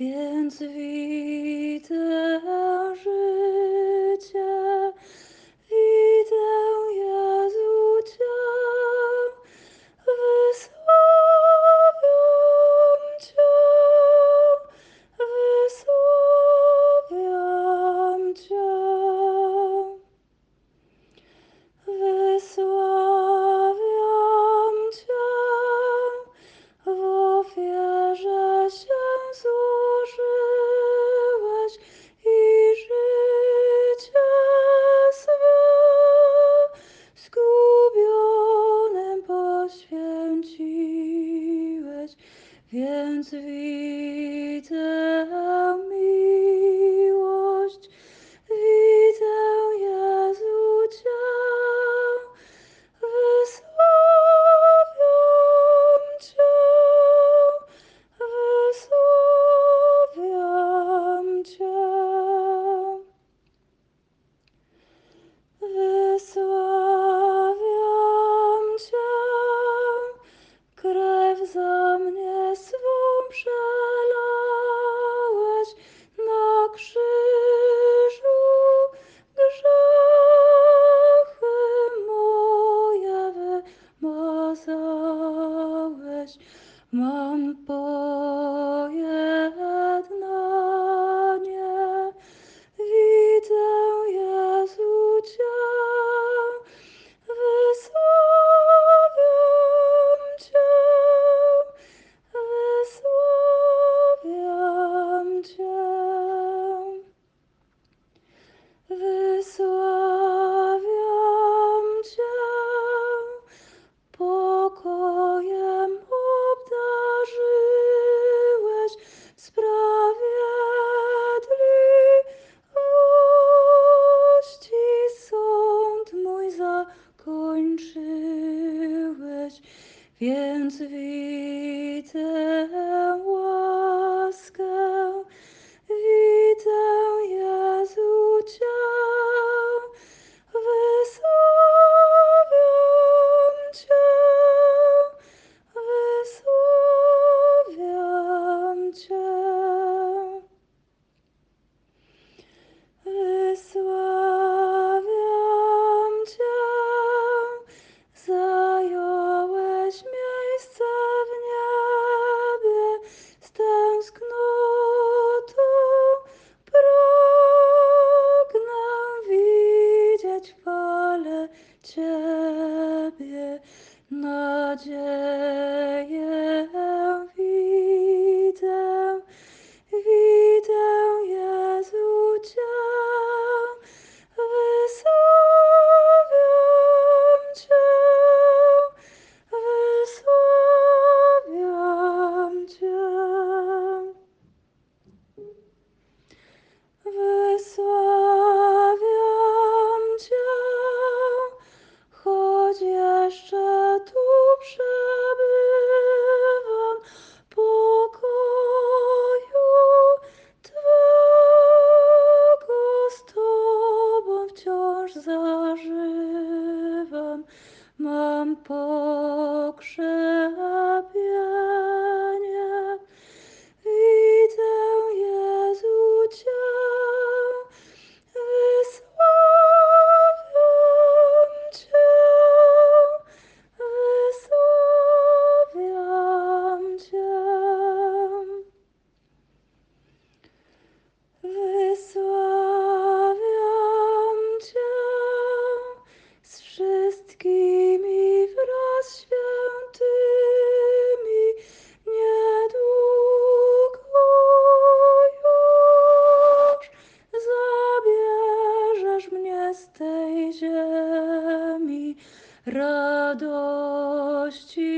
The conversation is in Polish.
więc Μου ne se Mam pokrzepienie, radości